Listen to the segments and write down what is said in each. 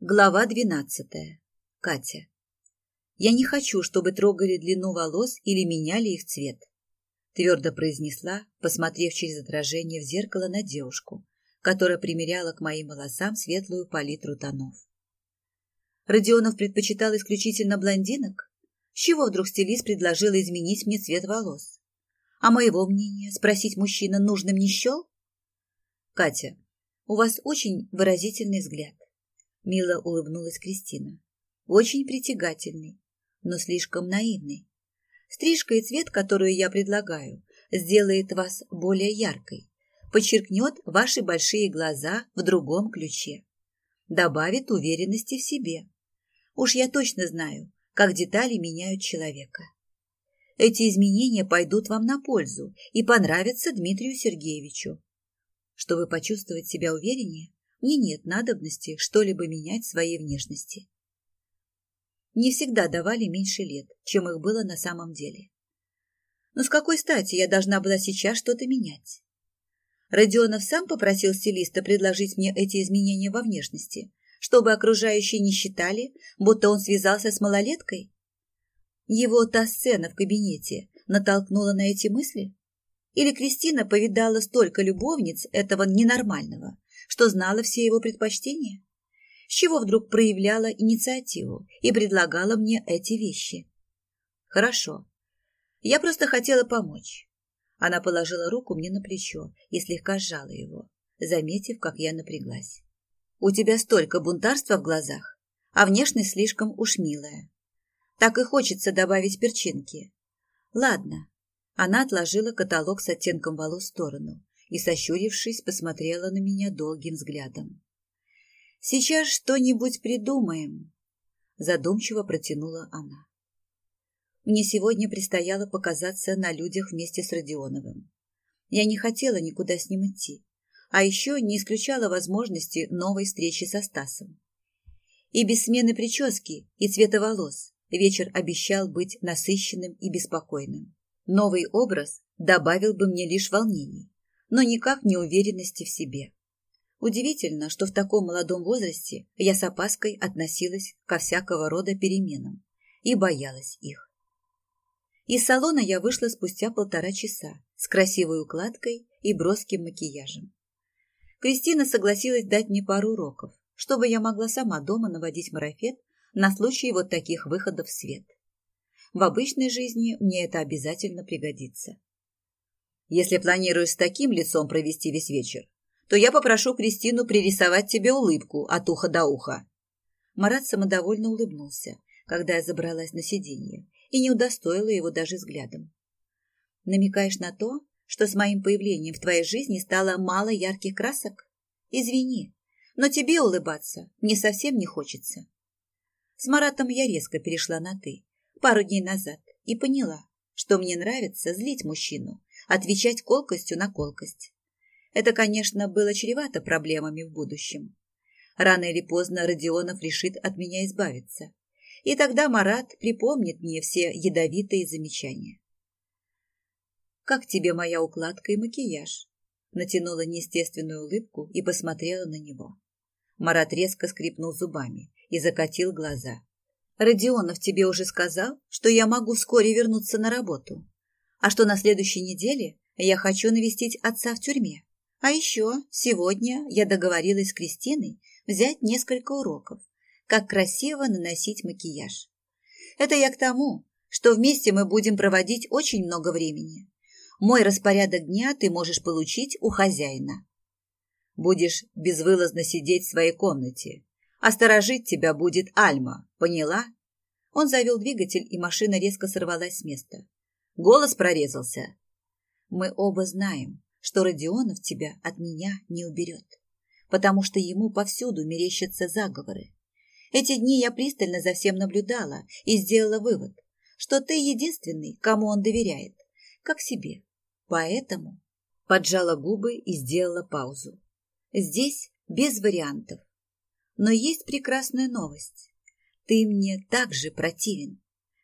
Глава двенадцатая. Катя. Я не хочу, чтобы трогали длину волос или меняли их цвет. Твердо произнесла, посмотрев через отражение в зеркало на девушку, которая примеряла к моим волосам светлую палитру тонов. Родионов предпочитал исключительно блондинок? С чего вдруг стилист предложила изменить мне цвет волос? А моего мнения спросить мужчина нужным не счел? Катя, у вас очень выразительный взгляд. Мило улыбнулась Кристина. Очень притягательный, но слишком наивный. Стрижка и цвет, которую я предлагаю, сделает вас более яркой, подчеркнет ваши большие глаза в другом ключе, добавит уверенности в себе. Уж я точно знаю, как детали меняют человека. Эти изменения пойдут вам на пользу и понравятся Дмитрию Сергеевичу. Чтобы почувствовать себя увереннее, мне нет надобности что-либо менять в своей внешности. Не всегда давали меньше лет, чем их было на самом деле. Но с какой стати я должна была сейчас что-то менять? Родионов сам попросил стилиста предложить мне эти изменения во внешности, чтобы окружающие не считали, будто он связался с малолеткой? Его та сцена в кабинете натолкнула на эти мысли? Или Кристина повидала столько любовниц этого ненормального, что знала все его предпочтения? С чего вдруг проявляла инициативу и предлагала мне эти вещи? Хорошо. Я просто хотела помочь. Она положила руку мне на плечо и слегка сжала его, заметив, как я напряглась. У тебя столько бунтарства в глазах, а внешность слишком уж милая. Так и хочется добавить перчинки. Ладно. Она отложила каталог с оттенком волос в сторону и, сощурившись, посмотрела на меня долгим взглядом. «Сейчас что-нибудь придумаем», — задумчиво протянула она. Мне сегодня предстояло показаться на людях вместе с Родионовым. Я не хотела никуда с ним идти, а еще не исключала возможности новой встречи со Стасом. И без смены прически и цвета волос вечер обещал быть насыщенным и беспокойным. Новый образ добавил бы мне лишь волнений, но никак не уверенности в себе. Удивительно, что в таком молодом возрасте я с опаской относилась ко всякого рода переменам и боялась их. Из салона я вышла спустя полтора часа с красивой укладкой и броским макияжем. Кристина согласилась дать мне пару уроков, чтобы я могла сама дома наводить марафет на случай вот таких выходов в свет. В обычной жизни мне это обязательно пригодится. Если планируешь с таким лицом провести весь вечер, то я попрошу Кристину пририсовать тебе улыбку от уха до уха. Марат самодовольно улыбнулся, когда я забралась на сиденье, и не удостоила его даже взглядом. Намекаешь на то, что с моим появлением в твоей жизни стало мало ярких красок? Извини, но тебе улыбаться мне совсем не хочется. С Маратом я резко перешла на «ты» пару дней назад и поняла, что мне нравится злить мужчину, отвечать колкостью на колкость. Это, конечно, было чревато проблемами в будущем. Рано или поздно Родионов решит от меня избавиться. И тогда Марат припомнит мне все ядовитые замечания. «Как тебе моя укладка и макияж?» Натянула неестественную улыбку и посмотрела на него. Марат резко скрипнул зубами и закатил глаза. «Родионов тебе уже сказал, что я могу вскоре вернуться на работу?» А что на следующей неделе я хочу навестить отца в тюрьме. А еще сегодня я договорилась с Кристиной взять несколько уроков, как красиво наносить макияж. Это я к тому, что вместе мы будем проводить очень много времени. Мой распорядок дня ты можешь получить у хозяина. Будешь безвылазно сидеть в своей комнате, а сторожить тебя будет Альма, поняла? Он завел двигатель, и машина резко сорвалась с места. Голос прорезался. Мы оба знаем, что Родионов тебя от меня не уберет, потому что ему повсюду мерещатся заговоры. Эти дни я пристально за всем наблюдала и сделала вывод, что ты единственный, кому он доверяет, как себе. Поэтому поджала губы и сделала паузу. Здесь без вариантов. Но есть прекрасная новость. Ты мне также противен.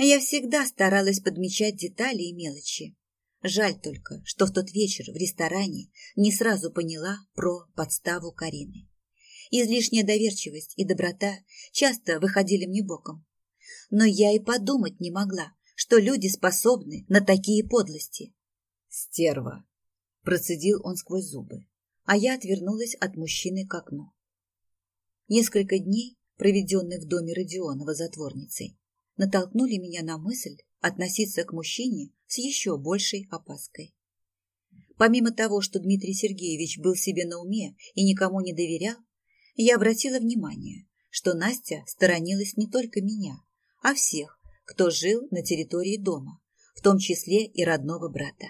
Я всегда старалась подмечать детали и мелочи. Жаль только, что в тот вечер в ресторане не сразу поняла про подставу Карины. Излишняя доверчивость и доброта часто выходили мне боком. Но я и подумать не могла, что люди способны на такие подлости. «Стерва!» – процедил он сквозь зубы, а я отвернулась от мужчины к окну. Несколько дней, проведенных в доме Родионова затворницей, натолкнули меня на мысль относиться к мужчине с еще большей опаской. Помимо того, что Дмитрий Сергеевич был себе на уме и никому не доверял, я обратила внимание, что Настя сторонилась не только меня, а всех, кто жил на территории дома, в том числе и родного брата.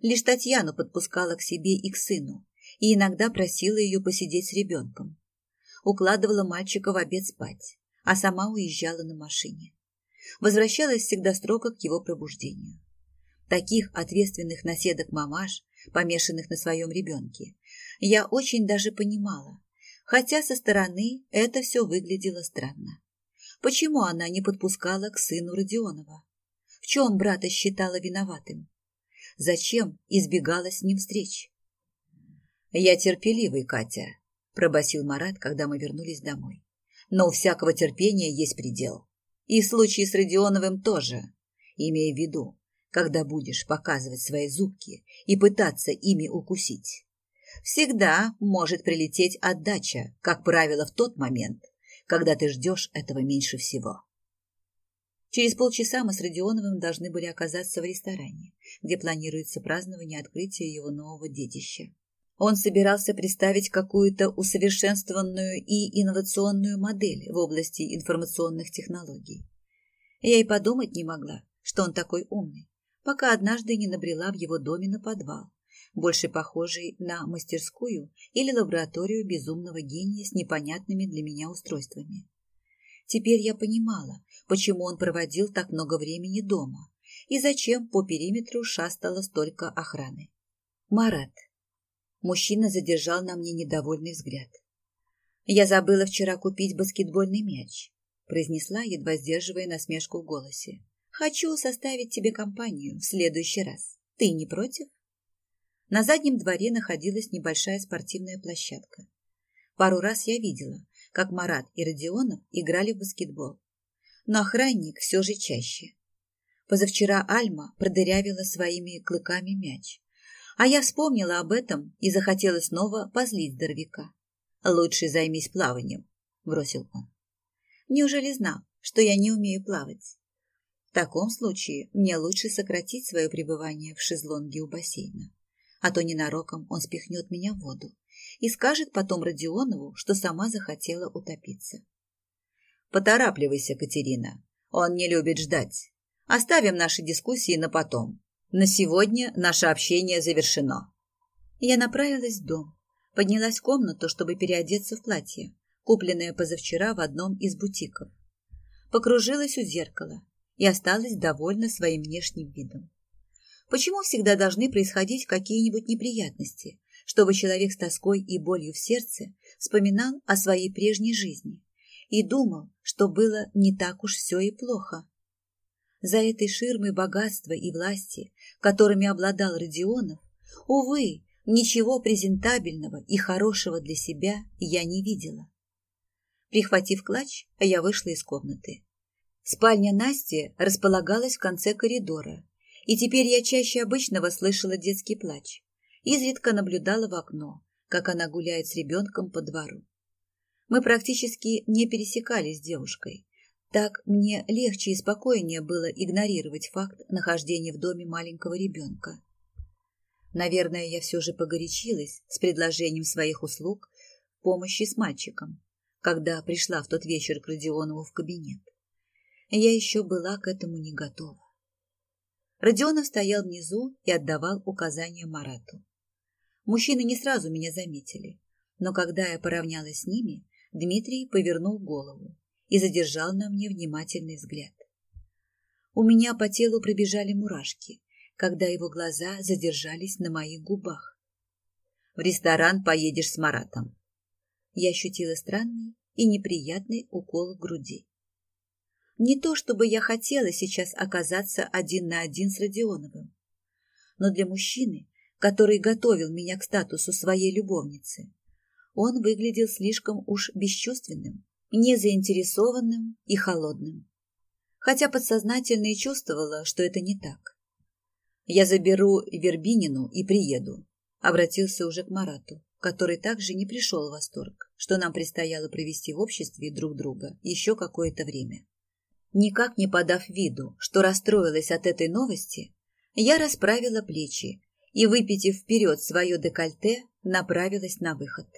Лишь Татьяну подпускала к себе и к сыну, и иногда просила ее посидеть с ребенком, укладывала мальчика в обед спать, а сама уезжала на машине. Возвращалась всегда строго к его пробуждению. Таких ответственных наседок мамаш, помешанных на своем ребенке, я очень даже понимала, хотя со стороны это все выглядело странно. Почему она не подпускала к сыну Родионова? В чем брата считала виноватым? Зачем избегала с ним встреч? «Я терпеливый, Катя», пробасил Марат, когда мы вернулись домой. Но у всякого терпения есть предел. И в случае с Родионовым тоже. Имея в виду, когда будешь показывать свои зубки и пытаться ими укусить. Всегда может прилететь отдача, как правило, в тот момент, когда ты ждешь этого меньше всего. Через полчаса мы с Родионовым должны были оказаться в ресторане, где планируется празднование открытия его нового детища. Он собирался представить какую-то усовершенствованную и инновационную модель в области информационных технологий. Я и подумать не могла, что он такой умный, пока однажды не набрела в его доме на подвал, больше похожий на мастерскую или лабораторию безумного гения с непонятными для меня устройствами. Теперь я понимала, почему он проводил так много времени дома и зачем по периметру шастало столько охраны. Марат, Мужчина задержал на мне недовольный взгляд. «Я забыла вчера купить баскетбольный мяч», произнесла, едва сдерживая насмешку в голосе. «Хочу составить тебе компанию в следующий раз. Ты не против?» На заднем дворе находилась небольшая спортивная площадка. Пару раз я видела, как Марат и Родионов играли в баскетбол. Но охранник все же чаще. Позавчера Альма продырявила своими клыками мяч, а я вспомнила об этом и захотела снова позлить здоровяка. «Лучше займись плаванием», — бросил он. «Неужели знал, что я не умею плавать?» В таком случае мне лучше сократить свое пребывание в шезлонге у бассейна, а то ненароком он спихнет меня в воду и скажет потом Родионову, что сама захотела утопиться. «Поторапливайся, Катерина, он не любит ждать. Оставим наши дискуссии на потом. На сегодня наше общение завершено. Я направилась в дом, поднялась в комнату, чтобы переодеться в платье, купленное позавчера в одном из бутиков. Покружилась у зеркала и осталась довольна своим внешним видом. Почему всегда должны происходить какие-нибудь неприятности, чтобы человек с тоской и болью в сердце вспоминал о своей прежней жизни и думал, что было не так уж все и плохо? За этой ширмой богатства и власти, которыми обладал Родионов, увы, ничего презентабельного и хорошего для себя я не видела. Прихватив клатч, я вышла из комнаты. Спальня Насти располагалась в конце коридора, и теперь я чаще обычного слышала детский плач. Изредка наблюдала в окно, как она гуляет с ребенком по двору. Мы практически не пересекались с девушкой, так мне легче и спокойнее было игнорировать факт нахождения в доме маленького ребенка. Наверное, я все же погорячилась с предложением своих услуг помощи с мальчиком, когда пришла в тот вечер к Родионову в кабинет. Я еще была к этому не готова. Родионов стоял внизу и отдавал указания Марату. Мужчины не сразу меня заметили, но когда я поравнялась с ними, Дмитрий повернул голову и задержал на мне внимательный взгляд. У меня по телу пробежали мурашки, когда его глаза задержались на моих губах. «В ресторан поедешь с Маратом». Я ощутила странный и неприятный укол в груди. Не то чтобы я хотела сейчас оказаться один на один с Родионовым, но для мужчины, который готовил меня к статусу своей любовницы, Он выглядел слишком уж бесчувственным, незаинтересованным и холодным. Хотя подсознательно и чувствовала, что это не так. «Я заберу Вербинину и приеду», — обратился уже к Марату, который также не пришел в восторг, что нам предстояло провести в обществе друг друга еще какое-то время. Никак не подав виду, что расстроилась от этой новости, я расправила плечи и, выпитив вперед свое декольте, направилась на выход.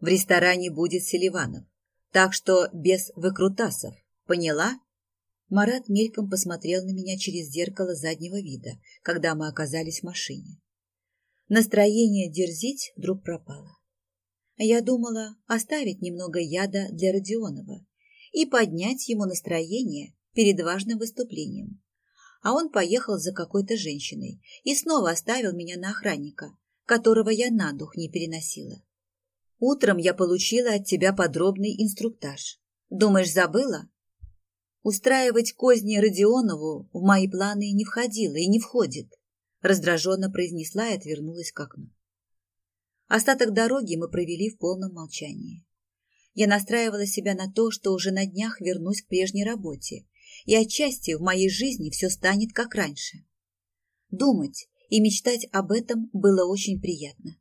В ресторане будет Селиванов, так что без выкрутасов, поняла? Марат мельком посмотрел на меня через зеркало заднего вида, когда мы оказались в машине. Настроение дерзить вдруг пропало. Я думала оставить немного яда для Родионова и поднять ему настроение перед важным выступлением. А он поехал за какой-то женщиной и снова оставил меня на охранника, которого я на дух не переносила. Утром я получила от тебя подробный инструктаж. Думаешь, забыла? Устраивать козни Родионову в мои планы не входило и не входит, раздраженно произнесла и отвернулась к окну. Остаток дороги мы провели в полном молчании. Я настраивала себя на то, что уже на днях вернусь к прежней работе, и отчасти в моей жизни все станет как раньше. Думать и мечтать об этом было очень приятно.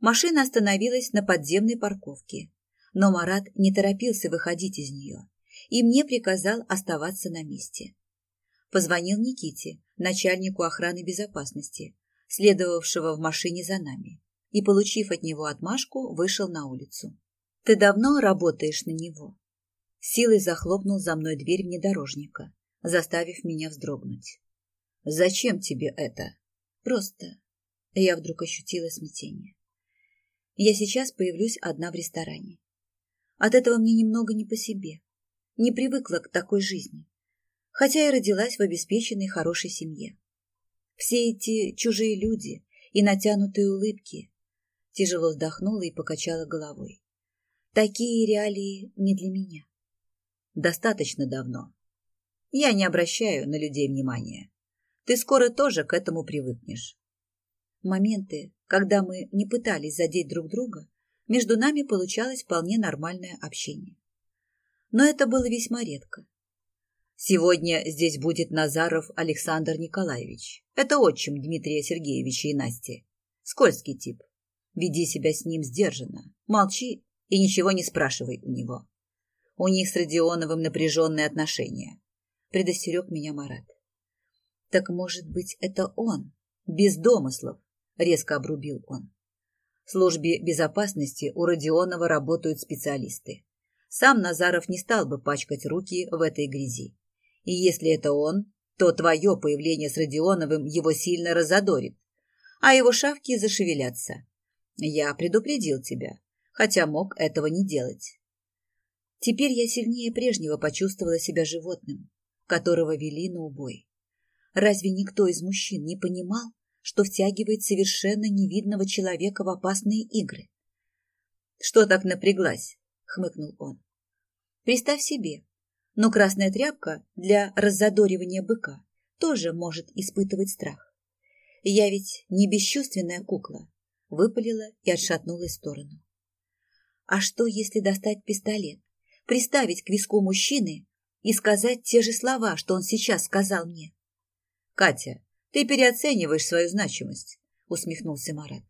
Машина остановилась на подземной парковке, но Марат не торопился выходить из нее, и мне приказал оставаться на месте. Позвонил Никите, начальнику охраны безопасности, следовавшего в машине за нами, и, получив от него отмашку, вышел на улицу. «Ты давно работаешь на него?» Силой захлопнул за мной дверь внедорожника, заставив меня вздрогнуть. «Зачем тебе это?» «Просто...» Я вдруг ощутила смятение. Я сейчас появлюсь одна в ресторане. От этого мне немного не по себе. Не привыкла к такой жизни. Хотя и родилась в обеспеченной хорошей семье. Все эти чужие люди и натянутые улыбки. Тяжело вздохнула и покачала головой. Такие реалии не для меня. Достаточно давно. Я не обращаю на людей внимания. Ты скоро тоже к этому привыкнешь. Моменты, когда мы не пытались задеть друг друга, между нами получалось вполне нормальное общение. Но это было весьма редко. Сегодня здесь будет Назаров Александр Николаевич. Это отчим Дмитрия Сергеевича и Насти. Скользкий тип. Веди себя с ним сдержанно. Молчи и ничего не спрашивай у него. У них с Родионовым напряженные отношения. Предостерег меня Марат. Так, может быть, это он, без домыслов, резко обрубил он. В службе безопасности у Родионова работают специалисты. Сам Назаров не стал бы пачкать руки в этой грязи. И если это он, то твое появление с Родионовым его сильно разодорит, а его шавки зашевелятся. Я предупредил тебя, хотя мог этого не делать. Теперь я сильнее прежнего почувствовала себя животным, которого вели на убой. Разве никто из мужчин не понимал, что втягивает совершенно невидного человека в опасные игры. «Что так напряглась?» — хмыкнул он. «Представь себе, но красная тряпка для раззадоривания быка тоже может испытывать страх. Я ведь не бесчувственная кукла», — выпалила и отшатнулась в сторону. «А что, если достать пистолет, приставить к виску мужчины и сказать те же слова, что он сейчас сказал мне?» «Катя, ты переоцениваешь свою значимость, усмехнулся Марат.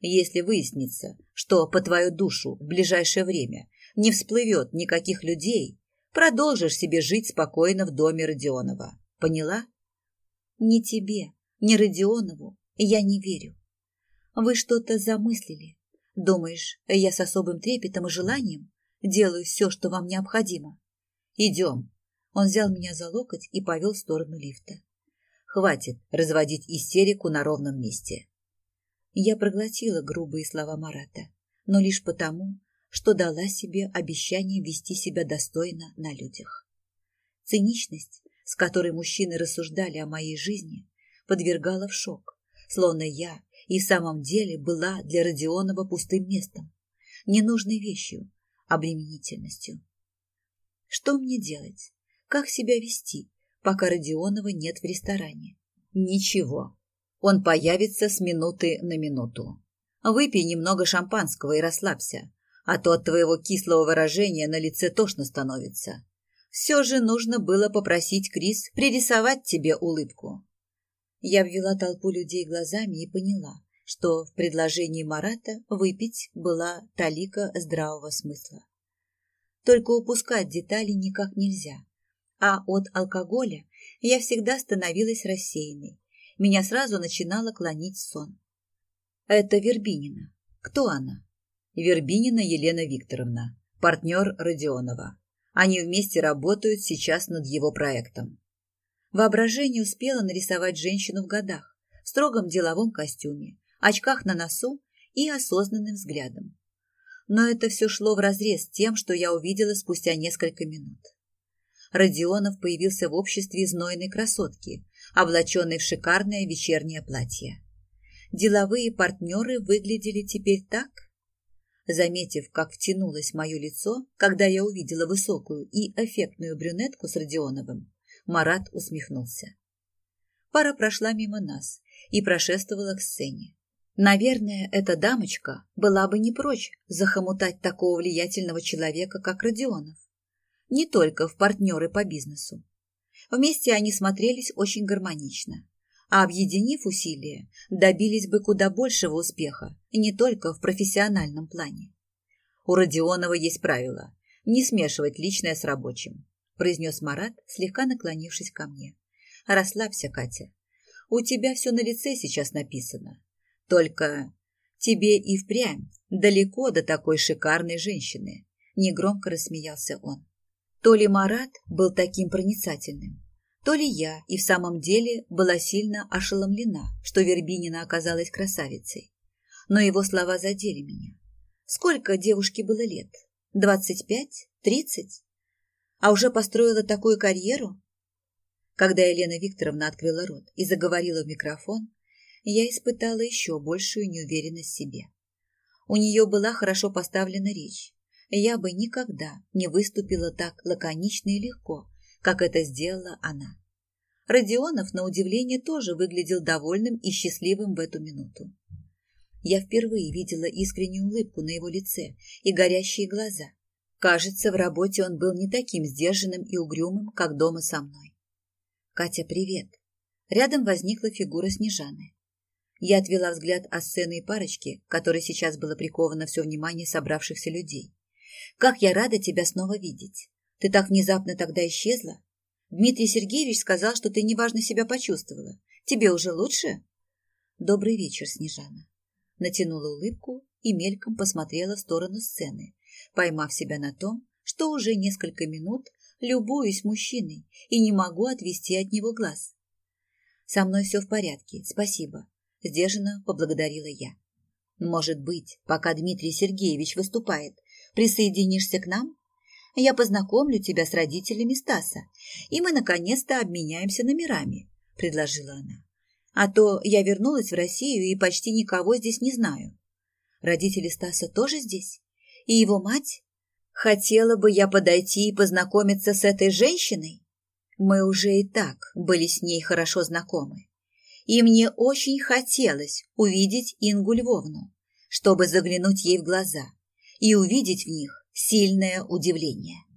Если выяснится, что по твою душу в ближайшее время не всплывет никаких людей, продолжишь себе жить спокойно в доме Родионова. Поняла? Ни тебе, ни Родионову я не верю. Вы что-то замыслили. Думаешь, я с особым трепетом и желанием делаю все, что вам необходимо? Идем. Он взял меня за локоть и повел в сторону лифта. Хватит разводить истерику на ровном месте. Я проглотила грубые слова Марата, но лишь потому, что дала себе обещание вести себя достойно на людях. Циничность, с которой мужчины рассуждали о моей жизни, подвергала в шок, словно я и в самом деле была для Родионова пустым местом, ненужной вещью, обременительностью. Что мне делать? Как себя вести, пока Родионова нет в ресторане. Ничего. Он появится с минуты на минуту. Выпей немного шампанского и расслабься, а то от твоего кислого выражения на лице тошно становится. Все же нужно было попросить Крис пририсовать тебе улыбку. Я обвела толпу людей глазами и поняла, что в предложении Марата выпить была талика здравого смысла. Только упускать детали никак нельзя. А от алкоголя я всегда становилась рассеянной. Меня сразу начинало клонить сон. Это Вербинина. Кто она? Вербинина Елена Викторовна, партнер Родионова. Они вместе работают сейчас над его проектом. Воображение успело нарисовать женщину в годах, в строгом деловом костюме, очках на носу и осознанным взглядом. Но это все шло вразрез с тем, что я увидела спустя несколько минут. Родионов появился в обществе знойной красотки, облаченной в шикарное вечернее платье. Деловые партнеры выглядели теперь так, Заметив, как втянулось мое лицо, когда я увидела высокую и эффектную брюнетку с Родионовым, Марат усмехнулся. Пара прошла мимо нас и прошествовала к сцене. Наверное, эта дамочка была бы не прочь захомутать такого влиятельного человека, как Родионов. Не только в партнеры по бизнесу. Вместе они смотрелись очень гармонично а объединив усилия, добились бы куда большего успеха, не только в профессиональном плане. У Родионова есть правило – не смешивать личное с рабочим, произнес Марат, слегка наклонившись ко мне. Расслабься, Катя. У тебя все на лице сейчас написано. Только тебе и впрямь далеко до такой шикарной женщины, негромко рассмеялся он. То ли Марат был таким проницательным, то ли я и в самом деле была сильно ошеломлена, что Вербинина оказалась красавицей. Но его слова задели меня. Сколько девушке было лет? Двадцать пять? Тридцать? А уже построила такую карьеру? Когда Елена Викторовна открыла рот и заговорила в микрофон, я испытала еще большую неуверенность в себе. У нее была хорошо поставлена речь. Я бы никогда не выступила так лаконично и легко, как это сделала она. Родионов, на удивление, тоже выглядел довольным и счастливым в эту минуту. Я впервые видела искреннюю улыбку на его лице и горящие глаза. Кажется, в работе он был не таким сдержанным и угрюмым, как дома со мной. «Катя, привет!» Рядом возникла фигура Снежаны. Я отвела взгляд от сцены и парочки, которой сейчас было приковано все внимание собравшихся людей. «Как я рада тебя снова видеть! Ты так внезапно тогда исчезла. Дмитрий Сергеевич сказал, что ты неважно себя почувствовала. Тебе уже лучше? Добрый вечер, Снежана. Натянула улыбку и мельком посмотрела в сторону сцены, поймав себя на том, что уже несколько минут любуюсь мужчиной и не могу отвести от него глаз. Со мной все в порядке, спасибо. Сдержанно поблагодарила я. Может быть, пока Дмитрий Сергеевич выступает, присоединишься к нам? Я познакомлю тебя с родителями Стаса, и мы наконец-то обменяемся номерами», – предложила она. «А то я вернулась в Россию и почти никого здесь не знаю. Родители Стаса тоже здесь? И его мать? Хотела бы я подойти и познакомиться с этой женщиной? Мы уже и так были с ней хорошо знакомы. И мне очень хотелось увидеть Ингу Львовну, чтобы заглянуть ей в глаза и увидеть в них сильное удивление.